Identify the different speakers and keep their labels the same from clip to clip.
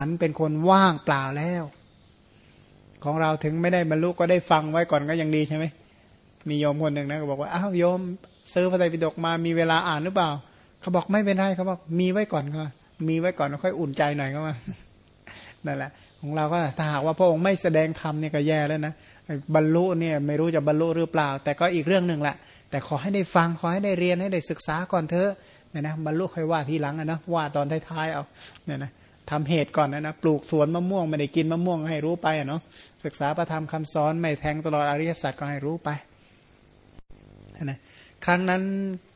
Speaker 1: อันเป็นคนว่างเปล่าแล้ว ของเราถึงไม่ได้บรรลุก็ได้ฟังไว้ก่อนก็ยังดีใช่ไหมมีโยมคนหนึ่งนะก็บอกว่าอ้าวโยม ซื้อพระไตรปิฎกมามีเวลาอ่านหรือเปล่า เขาบอกไม่เป็นไรเขาบอกมีไว้ก่อนก็มีไว้ก่อนค่อยอุ่นใจหน่อยก็มานั่นแหละ ของเราก็ถ้าหากว่าพระองค์ไม่แสดงธรรมเนี่ยก็แย่แล้วนะบรรลุเนี่ยไม่รู้จะบรรลุหรือเปล่า แต่ก็อีกเรื่องหนึ่งแหละแต่ขอให้ได้ฟังขอให้ได้เรียนให้ได้ศึกษาก่อนเถอะเนี่ยนะบรรลุค่อยว่าทีหลังนะว่าตอนท้ายๆเอาเนี่ยนะ ทำเหตุก่อนนะนะปลูกสวนมะม่วงไม่ได้กินมะม่วงให้รู้ไปอะเนาะศึกษาประธรรมคำสอนไม่แทงตลอดอริยสัจก็ให้รู้ไปนะครั้งนั้น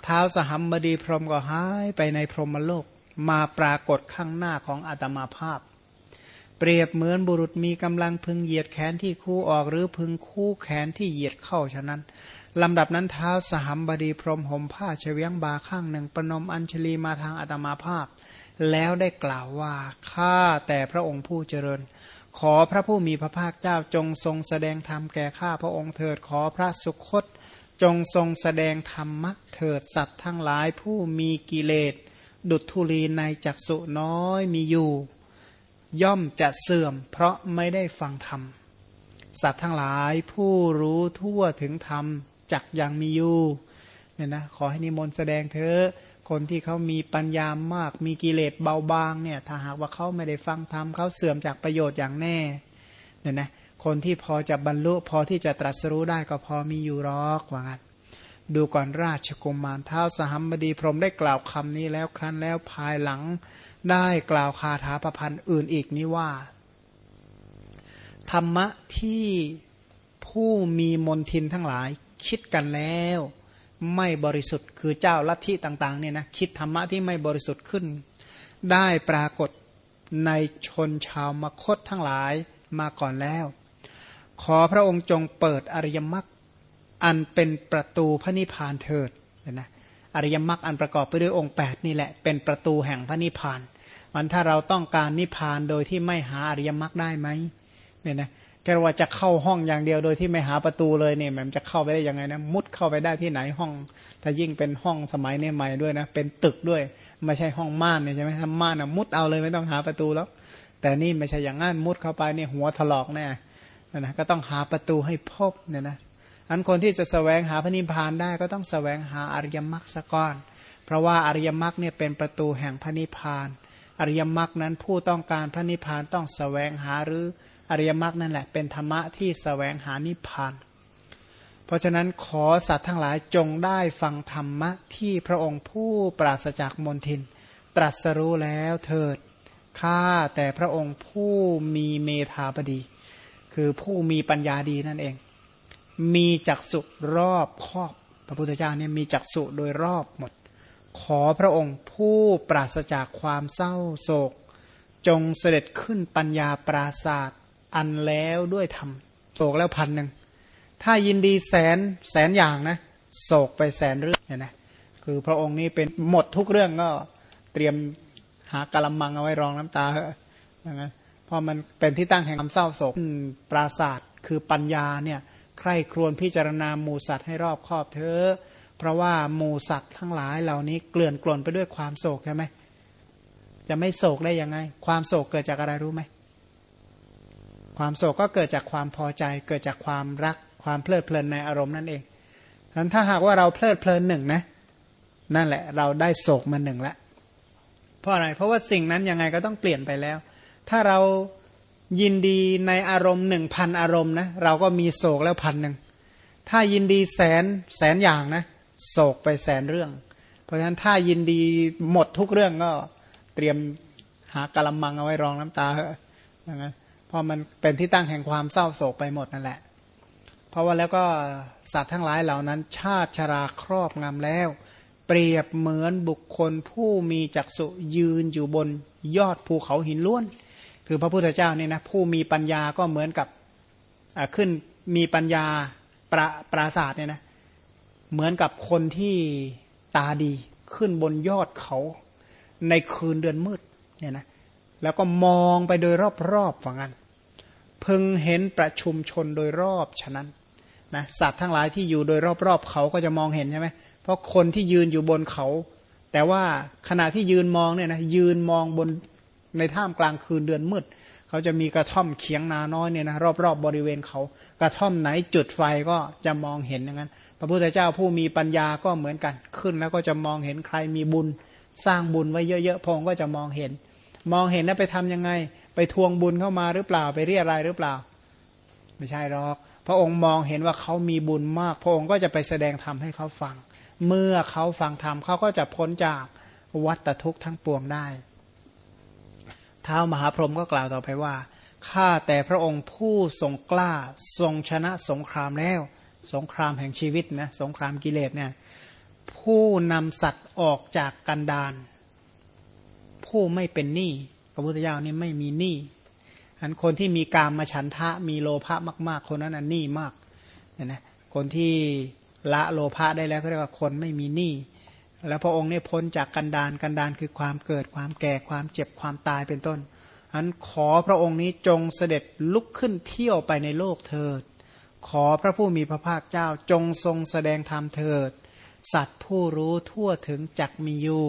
Speaker 1: เท้าสหัมบดีพรหมก็หายไปในพรหมโลกมาปรากฏข้างหน้าของอาตมาภาพ เปรียบเหมือนบุรุษมีกำลังพึงเหยียดแขนที่คู่ออกหรือพึงคู่แขนที่เหยียดเข้าฉะนั้นลำดับนั้นเท้าสหัมบดีพรหมห่มผ้าเฉวียงบาข้างหนึ่งประนมอัญชลีมาทางอาตมาภาพ แล้วได้กล่าวว่าข้าแต่พระองค์ผู้เจริญ ขอพระผู้มีพระภาคเจ้าจงทรงแสดงธรรมแก่ข้าพระองค์เถิดขอพระสุคต จงทรงแสดงธรรมะเถิดสัตว์ทั้งหลายผู้มีกิเลส ดุจธุลีในจักสุน้อยมีอยู่ ย่อมจะเสื่อมเพราะไม่ได้ฟังธรรม สัตว์ทั้งหลายผู้รู้ทั่วถึงธรรมจักยังมีอยู่ เนี่ยนะขอให้นิมนต์แสดงเถอคนที่เขามีปัญญามาก มีกิเลสเบาบางเนี่ยถ้าหากว่าเขาไม่ได้ฟังธรรมเขาเสื่อมจากประโยชน์อย่างแน่เนี่ยนะคนที่พอจะบรรลุพอที่จะตรัสรู้ได้ก็พอมีอยู่รอกว่างั้นดูก่อนราชกุมมารเท้าสหัมบดีพรมได้กล่าวคำนี้แล้วครั้นแล้วภายหลังได้กล่าวคาถาประพันธ์อื่นอีกนี้ว่า ธรรมะที่ผู้มีมนทินทั้งหลายคิดกันแล้ว ไม่บริสุทธิ์ คือเจ้าลัทธิต่างๆเนี่ยนะคิดธรรมะที่ไม่บริสุทธิ์ขึ้น ได้ปรากฏในชนชาวมคตทั้งหลายมาก่อนแล้ว ขอพระองค์จงเปิดอริยมรรคอันเป็นประตูพระนิพพานเถิดนะอริยมรรคอันประกอบไปด้วยองค์ 8 นี่แหละ เป็นประตูแห่งพระนิพพานมันถ้าเราต้องการนิพพานโดยที่ไม่หาอริยมรรคได้ไหมเนี่ยนะ แค่ว่าจะเข้าห้องอย่างเดียวโดยที่ไม่หาประตูเลยเนี่ยมันจะเข้าไปได้ยังไงนะมุดเข้าไปได้ที่ไหนห้อง ถ้ายิ่งเป็นห้องสมัยนี้ใหม่ด้วยนะเป็นตึกด้วยไม่ใช่ห้องม่านเนี่ยใช่ไหมถ้าม่านอะมุดเอาเลยไม่ต้องหาประตูแล้ว แต่นี่ไม่ใช่อย่างงั้นมุดเข้าไปเนี่ยหัวถลอกแน่นะก็ต้องหาประตูให้พบเนี่ยนะอันคนที่จะสแสวงหาพระนิพพานได้ก็ต้องสแสวงหาอริยมรรคสักก้อน เพราะว่าอริยมรรคเนี่ยเป็นประตูแห่งพระนิพพาน อริยมรรคนั้นผู้ต้องการพระนิพพานต้องสแสวงหาหรือ อริยมรรคนั่นแหละ เป็นธรรมะที่สแสวงหานิพพาน เพราะฉะนั้นขอสัตว์ทั้งหลายจงได้ฟังธรรมะที่พระองค์ผู้ปราศจากมนทิน ตรัสรู้แล้วเถิดข้าแต่พระองค์ผู้มีเมธาบดี คือผู้มีปัญญาดีนั่นเอง มีจักสุรอบครอบ พระพุทธเจ้าเนี่ยมีจักสุโดยรอบหมด ขอพระองค์ผู้ปราศจากความเศร้าโศก จงเสด็จขึ้นปัญญาปราศาสต อันแล้วด้วยธรรมโศกแล้วพันหนึ่งถ้ายินดีแสนแสนอย่างนะโศกไปแสนเรื่องเนี่ยนะคือพระองค์นี้เป็นหมดทุกเรื่องก็เตรียมหากะละมังเอาไว้รองน้ำตาเหอะนั้นเพราะมันเป็นที่ตั้งแห่งความเศร้าโศกปราศาสตร์คือปัญญาเนี่ยใคร่ครวญพิจารณาหมูสัตว์ให้รอบครอบเธอเพราะว่าหมูสัตว์ทั้งหลายเหล่านี้เกลื่อนกล่นไปด้วยความโศกใช่ไหมจะไม่โศกได้ยังไง ความโศกเกิดจากอะไรรู้ไหม ความโศกก็เกิดจากความพอใจ เกิดจากความรัก ความเพลิดเพลินในอารมณ์นั่นเองฉะนั้นถ้าหากว่าเราเพลิดเพลินหนึ่งนะนั่นแหละ เราได้โศกมาหนึ่งละเพราะอะไรเพราะว่าสิ่งนั้นยังไงก็ต้องเปลี่ยนไปแล้ว ถ้าเรายินดีในอารมณ์หนึ่งพันอารมณ์นะเราก็มีโศกแล้วพันหนึ่งถ้ายินดีแสนแสนอย่างนะโศกไปแสนเรื่อง เพราะฉะนั้นถ้ายินดีหมดทุกเรื่องก็เตรียมหากะละมังเอาไว้รองน้ำตาเหอะอย่างนั้น พราะมันเป็นที่ตั้งแห่งความเศร้าโศกไปหมดนั่นแหละ เพราะว่าแล้วก็สัตว์ทั้งหลายเหล่านั้น ชาติชราครอบงำแล้ว เปรียบเหมือนบุคคลผู้มีจักษุยืนอยู่บนยอดภูเขาหินล้วน คือพระพุทธเจ้านี่นะผู้มีปัญญาก็เหมือนกับขึ้นมีปัญญาประปราศาสตร์เนี่ยนะเหมือนกับคนที่ตาดีขึ้นบนยอดเขาในคืนเดือนมืดเนี่ยนะแล้วก็มองไปโดยรอบๆฝั่งกัน พึงเห็นประชุมชนโดยรอบฉะนั้นนะสัตว์ทั้งหลายที่อยู่โดยรอบๆเขาก็จะมองเห็นใช่ไหมเพราะคนที่ยืนอยู่บนเขา แต่ว่าขณะที่ยืนมองเนี่ยนะยืนมองบนในท่ามกลางคืนเดือนมืดเขาจะมีกระท่อมเขียงนาน้อยเนี่ยนะรอบๆบบริเวณเขากระท่อมไหนจุดไฟก็จะมองเห็นอย่างนั้น พระพุทธเจ้าผู้มีปัญญาก็เหมือนกันขึ้น แล้วก็จะมองเห็นใครมีบุญ สร้างบุญไว้เยอะๆพงก็จะมองเห็น มองเห็นแล้วไปทํำยังไง ไปทวงบุญเข้ามาหรือเปล่าไปเรียอะไรหรือเปล่า ไม่ใช่หรอก พระองค์มองเห็นว่าเขามีบุญมาก พระองค์ก็จะไปแสดงธรรมให้เขาฟัง เมื่อเขาฟังธรรมเขาก็จะพ้นจากวัตทุกข์ทั้งปวงได้ท้าวมหาพรหมก็กล่าวต่อไปว่า ข้าแต่พระองค์ผู้ทรงกล้าทรงชนะสงครามแล้ว สงครามแห่งชีวิตนะ สงครามกิเลสเนี่ย ผู้นำสัตว์ออกจากกันดาน ผู้ไม่เป็นหนี้พระพุทธเจ้านี่ไม่มีหนี้อันคนที่มีกามมาฉันทะมีโลภะมาก ๆ คนนั้นอันหนี้มากเนี่ยนะคนที่ละโลภะได้แล้วก็เรียกว่าคนไม่มีหนี้แล้วพระองค์เนี่ยพ้นจากกันดานกันดานคือความเกิดความแก่ความเจ็บความตายเป็นต้นอันขอพระองค์นี้จงเสด็จลุกขึ้นเที่ยวไปในโลกเถิด ขอพระผู้มีพระภาคเจ้าจงทรงแสดงธรรมเถิด สัตว์ผู้รู้ทั่วถึงจักมีอยู่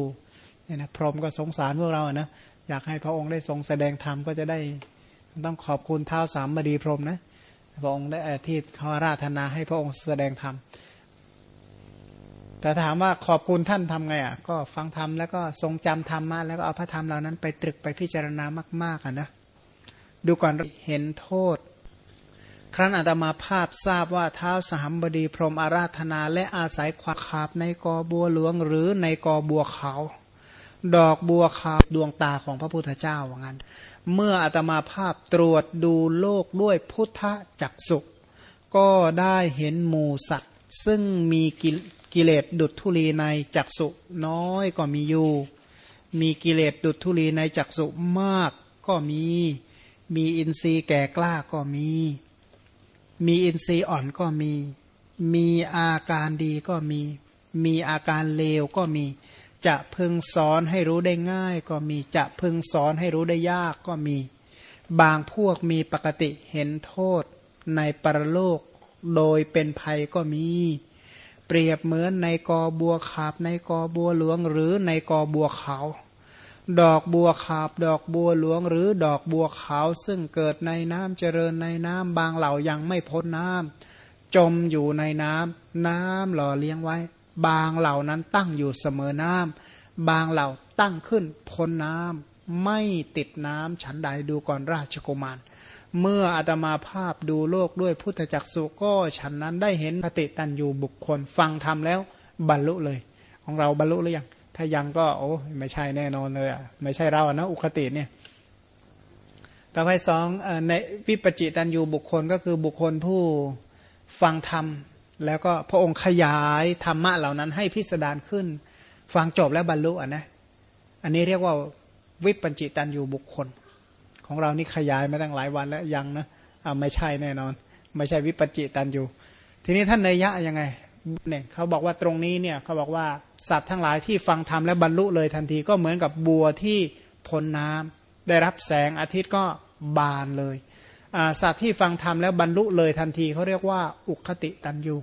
Speaker 1: เนี่ยนะพรหมก็สงสารพวกเราอะนะอยากให้พระองค์ได้ทรงแสดงธรรมก็จะได้ต้องขอบคุณเท้าสามบดีพรหมนะพระองค์ได้ที่ขอราธนาให้พระองค์แสดงธรรมแต่ถามว่าขอบคุณท่านทำไงอะก็ฟังธรรมแล้วก็ทรงจำธรรมมาแล้วก็เอาพระธรรมเหล่านั้นไปตรึกไปพิจารณามากๆอะนะดูก่อนเห็นโทษ ครั้นอาตมาภาพทราบว่าเท้าสหัมบดีพรมอาราธนา และอาศัยความขาบในกอบัวหลวงหรือในกอบัวขาว ดอกบัวขาวดวงตาของพระพุทธเจ้าว่างั้น เมื่ออาตมาภาพตรวจดูโลกด้วยพุทธจักสุก็ได้เห็นหมูสัตว์ ซึ่งมีกิกเลสดุดทุลีในจักสุน้อยก็มีอยู่ มีกิเลสดุดทุลีในจักสุมากก็มี มีอินทรีย์แก่กล้าก็มี มีอินทรีย์อ่อนก็มี มีอาการดีก็มี มีอาการเลวก็มี จะพึงสอนให้รู้ได้ง่าย ก็มีจะพึงสอนให้รู้ได้ยากก็มี บางพวกมีปกติเห็นโทษในปรโลกโดยเป็นภัยก็มี เปรียบเหมือนในกอบัวขาบในกอบัวหลวงหรือในกอบัวขาว ดอกบัวขาบดอกบัวหลวงหรือดอกบัวขาวซึ่งเกิดในน้ำเจริญในน้ำบางเหล่ายังไม่พ้นน้ำจมอยู่ในน้ำน้ำหล่อเลี้ยงไว้ บางเหล่านั้นตั้งอยู่เสมอน้ำบางเหล่าตั้งขึ้นพ้นน้ำไม่ติดน้ำฉันใดดูก่อนราชกุมาร เมื่ออาตมาภาพดูโลกด้วยพุทธจักสุก็ฉันนั้นได้เห็นปฏิตันอยู่บุคคลฟังทำแล้วบรรลุเลย ของเราบรรลุหรือยังถ้ายังก็โอ้ไม่ใช่แน่นอนเลยอะไม่ใช่เรานะอุคติเนี่ยต่อไปสองในวิปจิตันอยู่บุคคลก็คือบุคคลผู้ฟังธรรม แล้วก็พระองค์ขยายธรรมะเหล่านั้นให้พิสดารขึ้น ฟังจบแล้วบรรลุอะนะ อันนี้เรียกว่าวิปัญจิตันอยู่บุคคล ของเรานี่ขยายมาตั้งหลายวันแล้วยังนะอาไม่ใช่แน่นอน ไม่ใช่วิปัญจิตันอยู่ ทีนี้ท่านเนยยะยังไงเนี่ยเขาบอกว่าตรงนี้เนี่ยเขาบอกว่าสัตว์ทั้งหลายที่ฟังธรรมและบรรลุเลยทันทีก็เหมือนกับบัวที่พ้นน้ำได้รับแสงอาทิตย์ก็บานเลย สัตว์ที่ฟังธรรมแล้วบรรลุเลยทันทีเขาเรียกว่า อุคติตันยู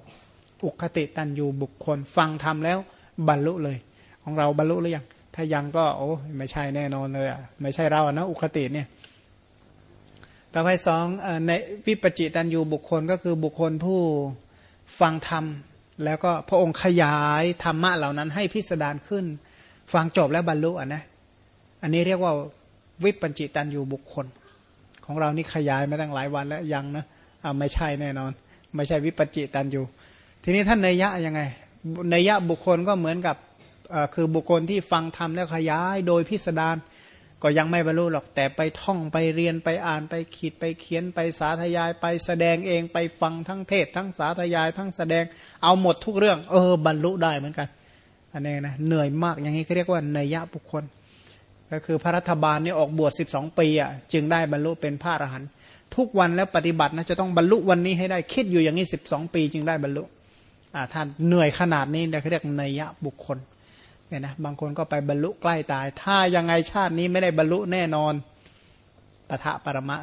Speaker 1: อุคติตันยูบุคคล ฟังธรรมแล้วบรรลุเลย ของเราบรรลุหรือยังถ้ายังก็โอ้ไม่ใช่แน่นอนเลยอะไม่ใช่เรานะอุคติเนี่ยต่อไปสองในวิปจิตันยูบุคคลก็คือบุคคลผู้ฟังธรรม แล้วก็พระองค์ขยายธรรมะเหล่านั้นให้พิสดารขึ้น ฟังจบแล้วบรรลุอะนะอันนี้เรียกว่าวิปจิตันยูบุคคล ของเรานี่ขยายมาตั้งหลายวันแล้วยังนะอ่าไม่ใช่แน่นอน ไม่ใช่วิปจิตันอยู่ ทีนี้ท่านเนยะยังไงเนยะบุคคลก็เหมือนกับคือบุคคลที่ฟังธรรมแล้วขยายโดยพิสดารก็ยังไม่บรรลุหรอกแต่ไปท่องไปเรียนไปอ่านไปขีดไปเขียนไปสาธยายไปแสดงเองไปฟังทั้งเทศ ทั้งสาธยาย ทั้งแสดงเอาหมดทุกเรื่อง เออบรรลุได้เหมือนกัน อันนี้นะเหนื่อยมากอย่างนี้เขาเรียกว่าเนยยะบุคคล ก็คือพระรัฐบาลนี่ออกบวช 12 ปีอะจึงได้บรรลุเป็นพระอรหันต์ทุกวันแล้วปฏิบัตินะจะต้องบรรลุวันนี้ให้ได้คิดอยู่อย่างนี้ 12 ปีจึงได้บรรลุอ่าท่านเหนื่อยขนาดนี้เขาเรียกเนยยะบุคคลเนี่ยนะบางคนก็ไปบรรลุใกล้ตาย ถ้ายังไงชาตินี้ไม่ได้บรรลุแน่นอนปะทะปรมะ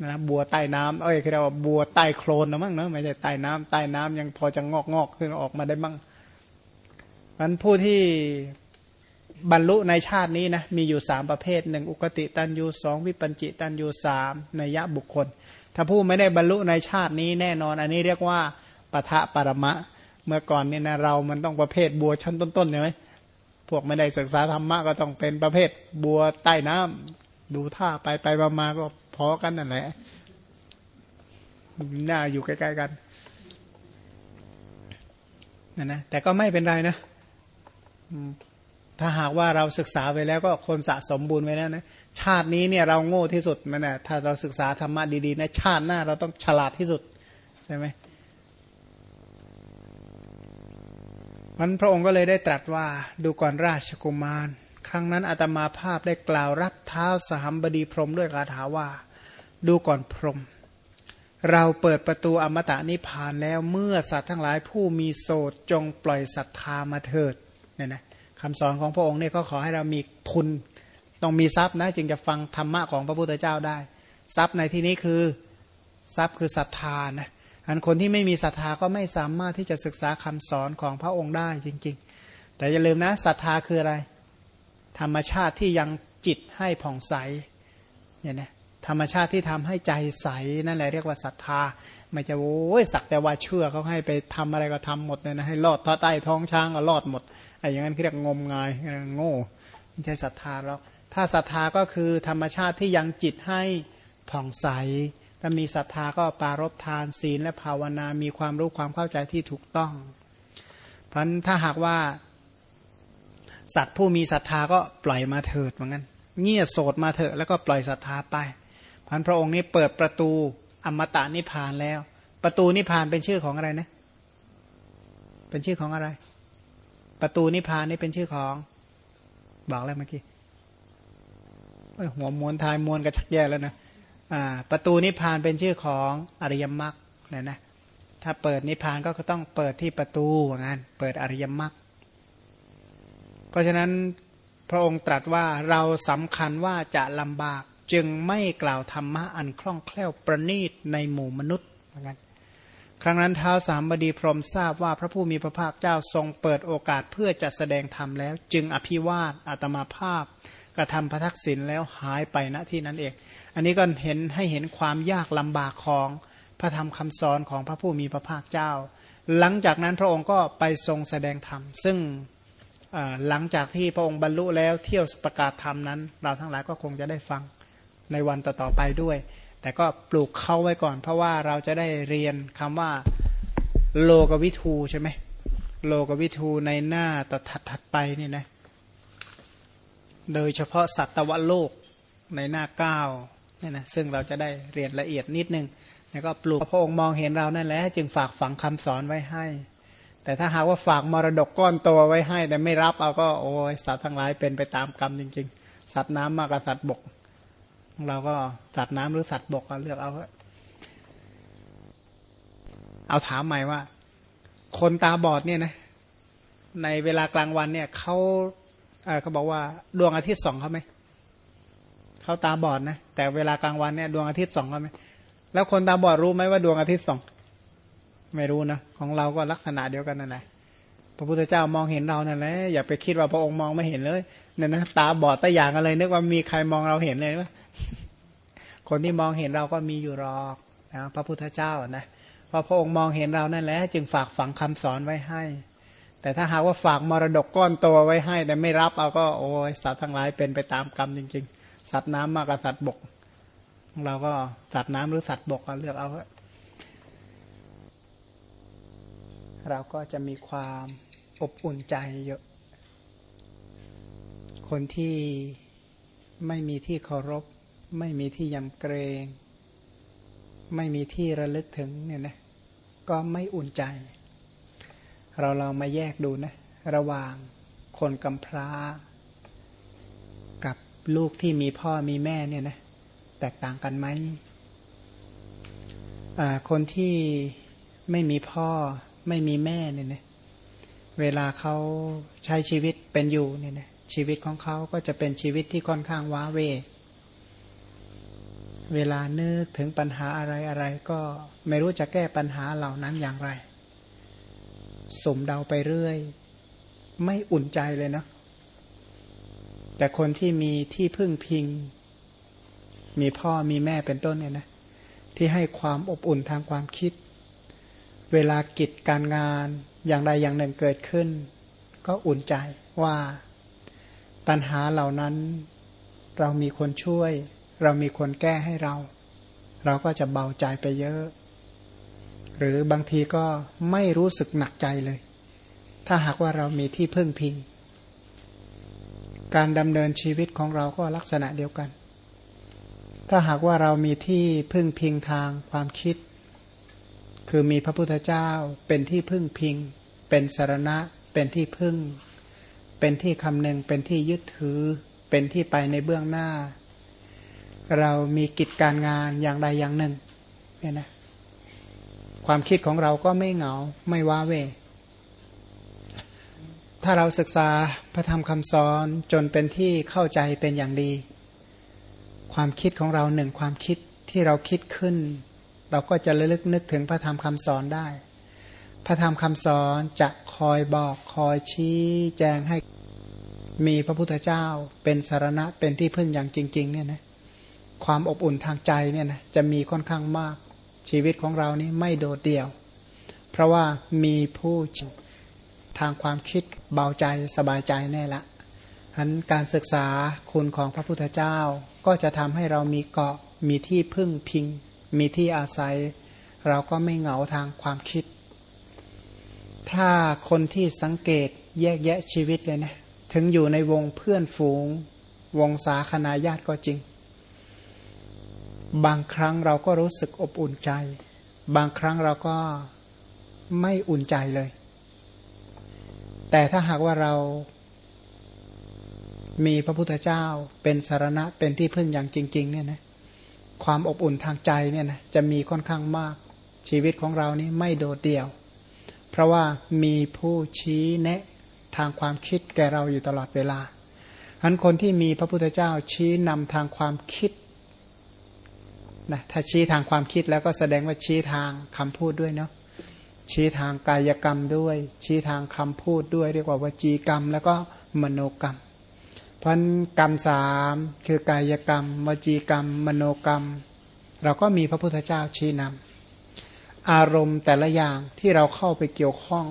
Speaker 1: นะบัวใต้น้ำเอ้ยคือเราว่าบัวใต้โคลนนะมั้งเนาะไม่ใช่ใต้น้ำใต้น้ำยังพอจะงอกงอกขึ้นออกมาได้บ้างมันผู้ที่ บรรลุในชาตินี้นะมีอยู่สามประเภทหนึ่งอุกติตันยูสองวิปัญจิตันยูสามในยะบุคคล ถ้าผู้ไม่ได้บรรลุในชาตินี้แน่นอน อันนี้เรียกว่าปะทะปรมะ เมื่อก่อนเนี่ยนะเรามันต้องประเภทบัวชั้นต้นๆใช่ไหมพวกไม่ได้ศึกษาธรรมะก็ต้องเป็นประเภทบัวใต้น้ำดูท่าไปไปมาก็พอกันนั่นแหละหน้าอยู่ใกล้ๆกันนะนะแต่ก็ไม่เป็นไรนะ ถ้าหากว่าเราศึกษาไปแล้วก็คนสะสมบุญไว้แล้วนะชาตินี้เนี่ยเราโง่ที่สุดมันนะถ้าเราศึกษาธรรมะดีๆนะชาติหน้าเราต้องฉลาดที่สุดใช่ไหมมันพระองค์ก็เลยได้ตรัสว่าดูก่อนราชกุมาร ครั้งนั้นอาตมาภาพได้กล่าวรับเท้าสหัมบดีพรมด้วยคาถาว่า ดูก่อนพรม เราเปิดประตูอมตะนิพพานแล้วเมื่อสัตว์ทั้งหลายผู้มีโสดจงปล่อยศรัทธามาเถิดเนี่ยนะ คำสอนของพระองค์เนี่ยก็ขอให้เรามีทุนต้องมีทรัพย์นะจึงจะฟังธรรมะของพระพุทธเจ้าได้ ทรัพย์ในที่นี้คือทรัพย์คือศรัทธานะอันคนที่ไม่มีศรัทธาก็ไม่สามารถที่จะศึกษาคำสอนของพระองค์ได้จริง ๆ แต่อย่าลืมนะศรัทธาคืออะไร ธรรมชาติที่ยังจิตให้ผ่องใสเนี่ยนะ ธรรมชาติที่ทำให้ใจใสนั่นแหละเรียกว่าศรัทธา ไม่จะโอ้ยสักแต่ว่าเชื่อเขาให้ไปทำอะไรก็ทำหมดเลยนะให้ลอดท่อใต้ท้องช้างก็ลอดหมดไอ้อย่างนั้นเรียกงมงายโง่ไม่ใช่ศรัทธาแล้วถ้าศรัทธาก็คือธรรมชาติที่ยังจิตให้ผ่องใสถ้ามีศรัทธาก็ปารบทานศีลและภาวนามีความรู้ความเข้าใจที่ถูกต้องเพราะถ้าหากว่า สัตว์ผู้มีศรัทธาก็ปล่อยมาเถิดเหมือนกันเงี่ยโสดมาเถอะแล้วก็ปล่อยศรัทธาไป พันพระองค์นี้เปิดประตูอมตะนิพพานแล้ว ประตูนิพพานเป็นชื่อของอะไรนะ เป็นชื่อของอะไร ประตูนิพพานนี่เป็นชื่อของ บอกแล้วเมื่อกี้หัวมวนทายมวนกระชักแย่แล้วนะประตูนิพพานเป็นชื่อของอริยมรรคเนี่ยนะ ถ้าเปิดนิพพานก็ต้องเปิดที่ประตูว่างั้น เปิดอริยมรรคเพราะฉะนั้นพระองค์ตรัสว่าเราสำคัญว่าจะลำบาก จึงไม่กล่าวธรรมะอันคล่องแคล่วประณีตในหมู่มนุษย์เหมือนกันครั้งนั้นเท้าสามบดีพรมทราบว่าพระผู้มีพระภาคเจ้าทรงเปิดโอกาสเพื่อจะแสดงธรรมแล้ว จึงอภิวาทอาตมาภาพกระทำพระทักษิณแล้วหายไปณที่นั้นเอง อันนี้ก็เห็นให้เห็นความยากลำบากของพระธรรมคำสอนของพระผู้มีพระภาคเจ้า หลังจากนั้นพระองค์ก็ไปทรงแสดงธรรม ซึ่งหลังจากที่พระองค์บรรลุแล้วเที่ยวประกาศธรรมนั้น เราทั้งหลายก็คงจะได้ฟัง ในวันต่อๆไปด้วย แต่ก็ปลูกเข้าไว้ก่อน เพราะว่าเราจะได้เรียนคำว่าโลกวิทูใช่ไหมโลกวิทูในหน้าต่อถัดๆไปนี่นะโดยเฉพาะสัตวโลกในหน้าเก้าเนี่ยนะซึ่งเราจะได้เรียนละเอียดนิดนึงแล้วก็ปลูกพระองค์มองเห็นเรานั่นแหละจึงฝากฝังคำสอนไว้ให้ แต่ถ้าหากว่าฝากมรดกก้อนตัวไว้ให้ แต่ไม่รับเอาก็โอ้ยสัตว์ทั้งหลายเป็นไปตามกรรมจริง ๆ สัตว์น้ำมากกว่าสัตว์บก เราก็สัตว์น้ำหรือสัตว์บกเลือกเอา เอาถามใหม่ว่า คนตาบอดเนี่ยนะ ในเวลากลางวันเนี่ยเขาเขาบอกว่าดวงอาทิตย์ส่องเขาไหมเขาตาบอดนะแต่เวลากลางวันเนี่ยดวงอาทิตย์ส่องเขาไหมแล้วคนตาบอดรู้ไหมว่าดวงอาทิตย์ส่อง ไม่รู้นะของเราก็ลักษณะเดียวกันนั่นแหละพระพุทธเจ้ามองเห็นเรานั่นแหละอย่าไปคิดว่าพระองค์มองไม่เห็นเลยเนี่ยนะตาบอดตาอย่างอะไรนึกว่ามีใครมองเราเห็นเลยว่า คนที่มองเห็นเราก็มีอยู่หรอกนะพระพุทธเจ้านะพอพระองค์มองเห็นเรานั่นแหละจึงฝากฝังคำสอนไว้ให้ แต่ถ้าหากว่าฝากมรดกก้อนตัวไว้ให้ แต่ไม่รับเอาก็โอ้ยสัตว์ทั้งหลายเป็นไปตามกรรมจริง ๆ สัตว์น้ำมากกว่าสัตว์บก เราก็สัตว์น้ำหรือสัตว์บกเลือกเอาเราก็จะมีความอบอุ่นใจเยอะ คนที่ไม่มีที่เคารพ ไม่มีที่ยำเกรง ไม่มีที่ระลึกถึงเนี่ยนะก็ไม่อุ่นใจ เราลองมาแยกดูนะระหว่างคนกำพร้า กับลูกที่มีพ่อมีแม่เนี่ยนะแตกต่างกันไหมคนที่ไม่มีพ่อไม่มีแม่เนี่ยนะเวลาเขาใช้ชีวิตเป็นอยู่เนี่ยนะชีวิตของเขาก็จะเป็นชีวิตที่ค่อนข้างว้าเว เวลานึกถึงปัญหาอะไรอะไรก็ไม่รู้จะแก้ปัญหาเหล่านั้นอย่างไรสมเดาไปเรื่อย ไม่อุ่นใจเลยนะ แต่คนที่มีที่พึ่งพิง มีพ่อมีแม่เป็นต้นเนี่ยนะ ที่ให้ความอบอุ่นทางความคิด เวลากิจการงานอย่างใดอย่างหนึ่งเกิดขึ้น ก็อุ่นใจว่าปัญหาเหล่านั้น เรามีคนช่วย เรามีคนแก้ให้เรา เราก็จะเบาใจไปเยอะ หรือบางทีก็ไม่รู้สึกหนักใจเลย ถ้าหากว่าเรามีที่พึ่งพิง การดำเนินชีวิตของเราก็ลักษณะเดียวกัน ถ้าหากว่าเรามีที่พึ่งพิงทางความคิด คือมีพระพุทธเจ้าเป็นที่พึ่งพิง เป็นสารณะ เป็นที่พึ่ง เป็นที่คำหนึ่งเป็นที่ยึดถือ เป็นที่ไปในเบื้องหน้า เรามีกิจการงานอย่างใดอย่างหนึ่งเนี่ยนะความคิดของเราก็ไม่เหงาไม่ว้าเว ถ้าเราศึกษาพระธรรมคำสอนจนเป็นที่เข้าใจเป็นอย่างดี ความคิดของเราหนึ่งความคิดที่เราคิดขึ้น เราก็จะระลึกนึกถึงพระธรรมคำสอนได้ พระธรรมคำสอนจะคอยบอกคอยชี้แจงให้มีพระพุทธเจ้าเป็นสารณะเป็นที่พึ่งอย่างจริง ๆ เนี่ยนะ ความอบอุ่นทางใจเนี่ยนะจะมีค่อนข้างมากชีวิตของเรานี้ไม่โดดเดี่ยว เพราะว่ามีผู้ทางความคิดเบาใจสบายใจแน่ละฉะนั้นการศึกษาคุณของพระพุทธเจ้า ก็จะทำให้เรามีเกาะมีที่พึ่งพิง มีที่อาศัย เราก็ไม่เหงาทางความคิด ถ้าคนที่สังเกตแยกแยะชีวิตเลยนะถึงอยู่ในวงเพื่อนฝูง วงสาคนาญาติก็จริง บางครั้งเราก็รู้สึกอบอุ่นใจ บางครั้งเราก็ไม่อุ่นใจเลย แต่ถ้าหากว่าเรามีพระพุทธเจ้าเป็นสารณะเป็นที่พึ่งอย่างจริง ๆ เนี่ยนะความอบอุ่นทางใจเนี่ยนะจะมีค่อนข้างมากชีวิตของเรานี้ไม่โดดเดี่ยว เพราะว่ามีผู้ชี้แนะทางความคิดแก่เราอยู่ตลอดเวลาอันคนที่มีพระพุทธเจ้าชี้นำทางความคิด นะถ้าชี้ทางความคิดแล้วก็แสดงว่าชี้ทางคำพูดด้วยเนาะชี้ทางกายกรรมด้วย ชี้ทางคำพูดด้วย เรียกว่าวจีกรรม แล้วก็มโนกรรมเพราะกรรมสามคือกายกรรม วจีกรรม มโนกรรม เราก็มีพระพุทธเจ้าชี้นำอารมณ์แต่ละอย่างที่เราเข้าไปเกี่ยวข้อง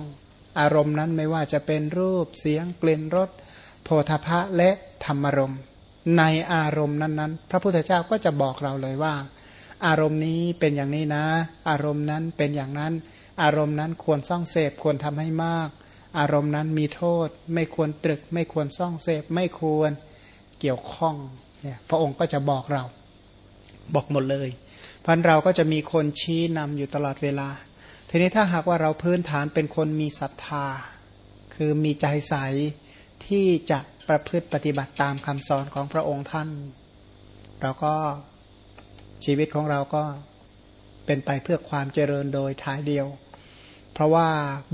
Speaker 1: อารมณ์นั้นไม่ว่าจะเป็นรูปเสียงกลิ่นรสโพธพะและธรรมารมณ์ในอารมณ์นั้นๆ พระพุทธเจ้าก็จะบอกเราเลยว่า อารมณ์นี้เป็นอย่างนี้นะ อารมณ์นั้นเป็นอย่างนั้น อารมณ์นั้นควรซ่องเสพควรทำให้มาก อารมณ์นั้นมีโทษ ไม่ควรตรึก ไม่ควรซ่องเสพไม่ควรเกี่ยวข้องเนี่ยพระองค์ก็จะบอกเรา บอกหมดเลยพันเราก็จะมีคนชี้นำอยู่ตลอดเวลา ทีนี้ถ้าหากว่าเราพื้นฐานเป็นคนมีศรัทธา คือมีใจใสที่จะประพฤติปฏิบัติตามคำสอนของพระองค์ท่าน เราก็ ชีวิตของเราก็เป็นไปเพื่อความเจริญโดยท้ายเดียว เพราะว่า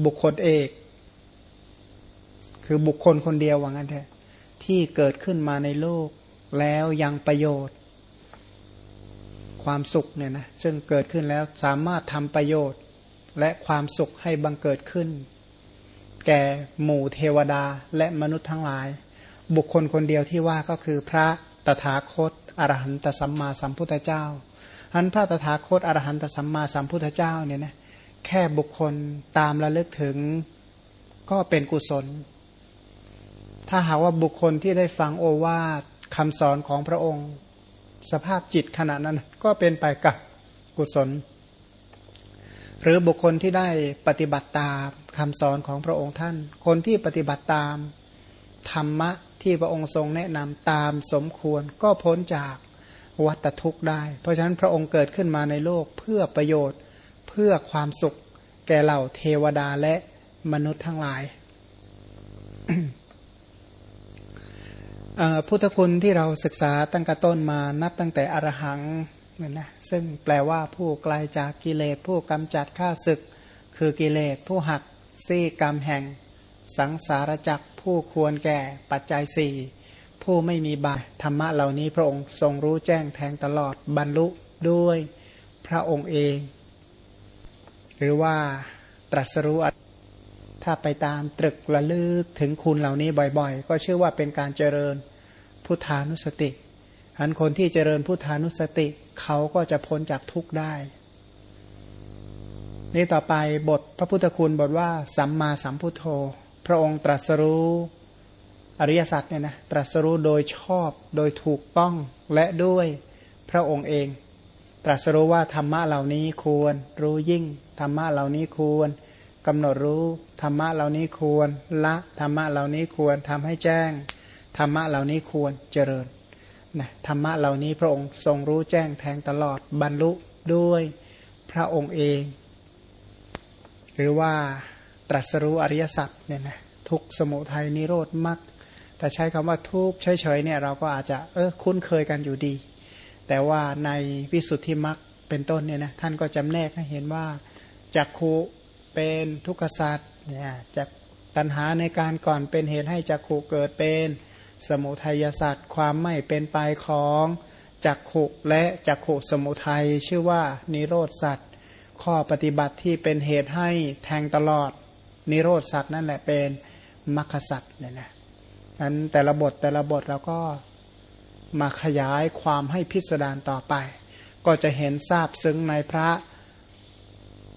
Speaker 1: บุคคลเอก คือบุคคลคนเดียวว่างั้นแท้ที่เกิดขึ้นมาในโลกแล้วยังประโยชน์ ความสุขเนี่ยนะซึ่งเกิดขึ้นแล้วสามารถทำประโยชน์ และความสุขให้บังเกิดขึ้น แก่หมู่เทวดาและมนุษย์ทั้งหลาย บุคคลคนเดียวที่ว่าก็คือพระตถาคต อรหันตสัมมาสัมพุทธเจ้าอันพระตถาคตอรหันตสัมมาสัมพุทธเจ้าเนี่ยนะแค่บุคคลตามระลึกถึงก็เป็นกุศล ถ้าหากว่าบุคคลที่ได้ฟังโอวาทคำสอนของพระองค์ สภาพจิตขณะนั้นก็เป็นไปกับกุศล หรือบุคคลที่ได้ปฏิบัติตามคำสอนของพระองค์ท่าน คนที่ปฏิบัติตามธรรมะ ที่พระองค์ทรงแนะนำตามสมควรก็พ้นจากวัฏทุกข์ได้ เพราะฉะนั้นพระองค์เกิดขึ้นมาในโลกเพื่อประโยชน์เพื่อความสุขแก่เหล่าเทวดาและมนุษย์ทั้งหลายพุทธคุณที่เราศึกษาตั้งแต่ต้นมานับตั้งแต่อรหังนี่ยนะซึ่งแปลว่าผู้ไกลาจากกิเลสผู้กำจัดข้าศึก คือกิเลสผู้หักซี่กรรมแห่ง สังสารจัก ผู้ควรแก่ปัจจัยสี่ผู้ไม่มีบาปธรรมะเหล่านี้พระองค์ทรงรู้แจ้งแทงตลอดบรรลุด้วยพระองค์เอง หรือว่าตรัสรู้ถ้าไปตามตรึกระลึกถึงคุณเหล่านี้บ่อยๆ ก็เชื่อว่าเป็นการเจริญพุทธานุสติอันคนที่เจริญพุทธานุสติเขาก็จะพ้นจากทุกข์ได้นี่ต่อไปบทพระพุทธคุณบทว่า สัมมาสัมพุทโธ พระองค์ตรัสรู้อริยสัจเนี่ยนะตรัสรู้โดยชอบโดยถูกต้องและด้วยพระองค์เอง ตรัสรู้ว่าธรรมะเหล่านี้ควร รู้ยิ่งธรรมะเหล่านี้ควรกำหนดรู้ธรรมะเหล่านี้ควรละธรรมะเหล่านี้ควรทำให้แจ้งธรรมะเหล่านี้ควรเจริญนะธรรมะเหล่านี้พระองค์ทรงรู้แจ้งแทงตลอดบรรลุด้วยพระองค์เอง หรือว่า ตรัสรู้อริยสัจเนี่ยนะทุกสมุทัยนิโรธมรรคแต่ใช้คำว่าทุกเฉยๆเนี่ยเราก็อาจจะเออคุ้นเคยกันอยู่ดี แต่ว่าในวิสุทธิมรรคเป็นต้นเนี่ยนะท่านก็จำแนกให้เห็นว่าจักขุเป็นทุกขสัตว์เนี่ยจากตัณหาในการก่อนเป็นเหตุให้จักขุเกิดเป็นสมุทัยสัตว์ความไม่เป็นไปของจักขุและจักขุสมุทัยชื่อว่านิโรธสัตว์ข้อปฏิบัติที่เป็นเหตุให้แทงตลอด นิโรธสัตว์นั่นแหละเป็นมรรคสัตว์เนี่ยนะนั้นแต่ละบทแต่ละบทเราก็มาขยายความให้พิสดารต่อไป ก็จะเห็นทราบซึ้งในพระ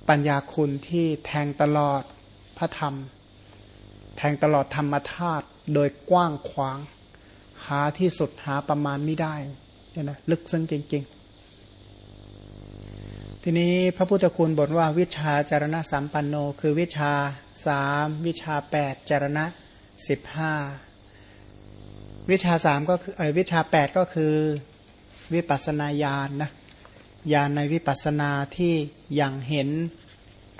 Speaker 1: ปัญญาคุณที่แทงตลอดพระธรรม แทงตลอดธรรมธาตุโดยกว้างขวาง หาที่สุดหาประมาณไม่ได้เนี่ยนะลึกซึ้งจริง ๆ ทีนี้พระพุทธคุณบทว่าวิชาจารณะสัมปันโน คือวิชาสามวิชาแปดจารณะสิบห้าวิชาสามก็คือวิชาแปดก็คือวิปัสนาญาณนนะญาณในวิปัสนาที่อย่างเห็น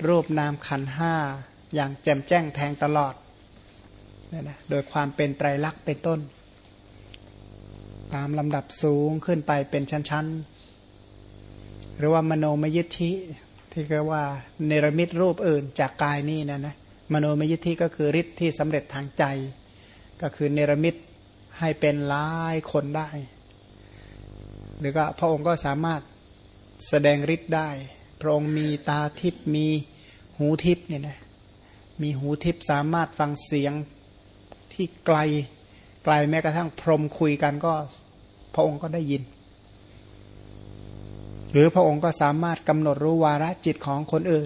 Speaker 1: รูปนามขันห้าอย่างแจ่มแจ้งแทงตลอดนี่นะโดยความเป็นไตรลักษณ์เป็นต้น ตามลำดับสูงขึ้นไปเป็นชั้นๆ หรือว่ามโนมยิทธิที่เรียกว่าเนรมิตรูปอื่นจากกายนี่นะนะมโนมยิทธิก็คือฤทธิ์ที่สำเร็จทางใจ ก็คือเนรมิตให้เป็นหลายคนได้ หรือก็พระองค์ก็สามารถแสดงฤทธิ์ได้ พระองค์มีตาทิพมีหูทิพเนี่ยนะมีหูทิพสามารถฟังเสียงที่ไกลไกลแม้กระทั่งพรมคุยกันก็ พระองค์ก็ได้ยิน หรือพระองค์ก็สามารถกำหนดรู้วาระจิตของคนอื่น